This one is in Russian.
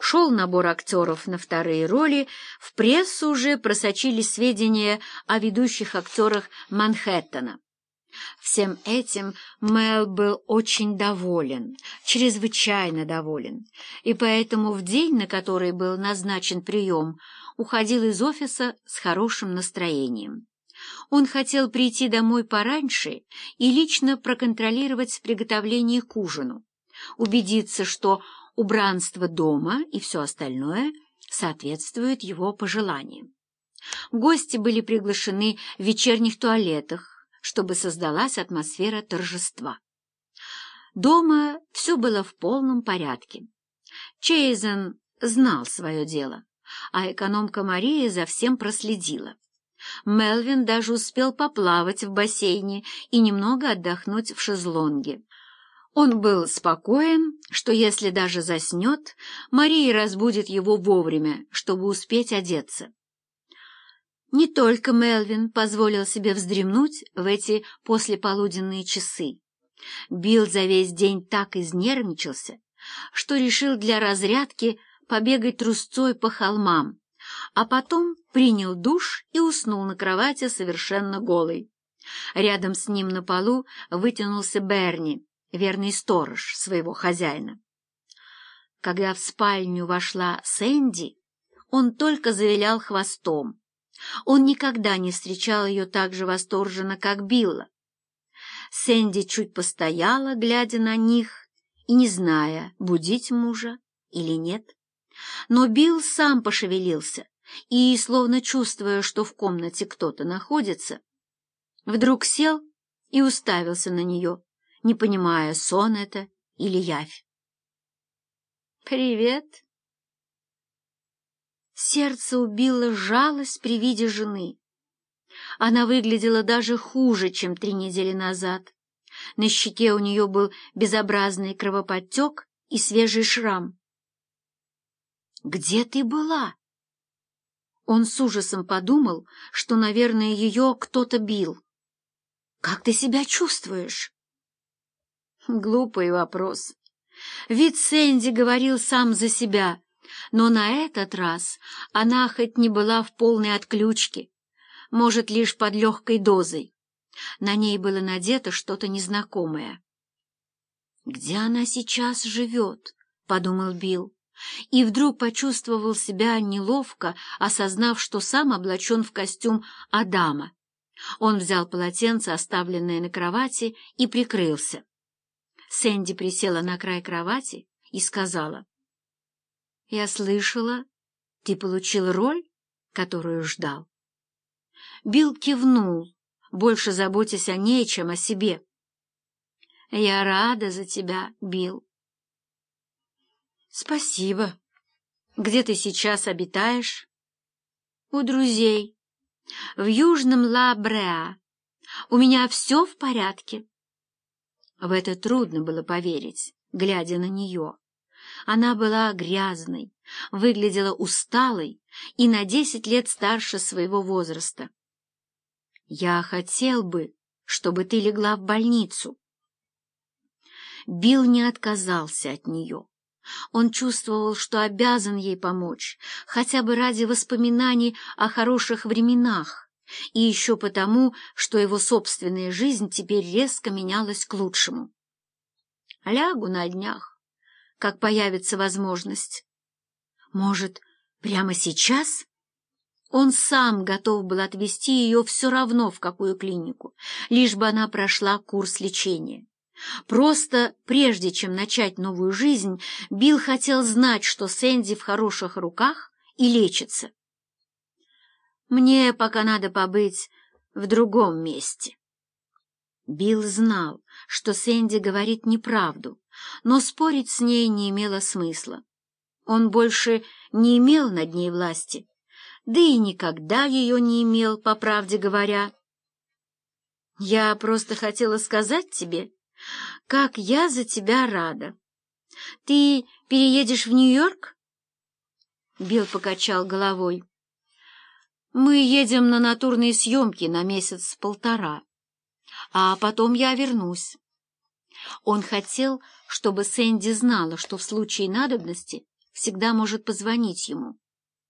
Шел набор актеров на вторые роли, в прессу уже просочились сведения о ведущих актерах Манхэттена. Всем этим Мэл был очень доволен, чрезвычайно доволен, и поэтому в день, на который был назначен прием, уходил из офиса с хорошим настроением. Он хотел прийти домой пораньше и лично проконтролировать приготовление к ужину, убедиться, что убранство дома и все остальное соответствует его пожеланиям. Гости были приглашены в вечерних туалетах, чтобы создалась атмосфера торжества. Дома все было в полном порядке. Чейзен знал свое дело, а экономка Мария за всем проследила. Мелвин даже успел поплавать в бассейне и немного отдохнуть в шезлонге. Он был спокоен, что если даже заснет, Мария разбудит его вовремя, чтобы успеть одеться. Не только Мелвин позволил себе вздремнуть в эти послеполуденные часы. Билл за весь день так изнервничался, что решил для разрядки побегать трусцой по холмам, а потом принял душ и уснул на кровати совершенно голый. Рядом с ним на полу вытянулся Берни, верный сторож своего хозяина. Когда в спальню вошла Сэнди, он только завилял хвостом, он никогда не встречал ее так же восторженно, как Билла. Сэнди чуть постояла, глядя на них, и не зная, будить мужа или нет. Но Билл сам пошевелился и, словно чувствуя, что в комнате кто-то находится, вдруг сел и уставился на нее, не понимая, сон это или явь. «Привет!» Сердце убило жалость при виде жены. Она выглядела даже хуже, чем три недели назад. На щеке у нее был безобразный кровоподтек и свежий шрам. «Где ты была?» Он с ужасом подумал, что, наверное, ее кто-то бил. «Как ты себя чувствуешь?» Глупый вопрос. Вид Сэнди говорил сам за себя, но на этот раз она хоть не была в полной отключке, может, лишь под легкой дозой. На ней было надето что-то незнакомое. «Где она сейчас живет?» — подумал Билл, и вдруг почувствовал себя неловко, осознав, что сам облачен в костюм Адама. Он взял полотенце, оставленное на кровати, и прикрылся. Сэнди присела на край кровати и сказала, я слышала, ты получил роль, которую ждал. Билл кивнул, больше заботясь о ней, чем о себе. Я рада за тебя, Билл. Спасибо. Где ты сейчас обитаешь? У друзей. В Южном Ла-Бреа. У меня все в порядке. В это трудно было поверить, глядя на нее. Она была грязной, выглядела усталой и на десять лет старше своего возраста. «Я хотел бы, чтобы ты легла в больницу». Билл не отказался от нее. Он чувствовал, что обязан ей помочь, хотя бы ради воспоминаний о хороших временах, и еще потому, что его собственная жизнь теперь резко менялась к лучшему. Лягу на днях, как появится возможность. Может, прямо сейчас? Он сам готов был отвезти ее все равно в какую клинику, лишь бы она прошла курс лечения. Просто прежде чем начать новую жизнь, Билл хотел знать, что Сэнди в хороших руках и лечится. «Мне пока надо побыть в другом месте». Билл знал, что Сэнди говорит неправду, но спорить с ней не имело смысла. Он больше не имел над ней власти, да и никогда ее не имел, по правде говоря. Я просто хотела сказать тебе, как я за тебя рада. Ты переедешь в Нью-Йорк? Билл покачал головой. Мы едем на натурные съемки на месяц-полтора, а потом я вернусь. Он хотел, чтобы Сэнди знала, что в случае надобности всегда может позвонить ему.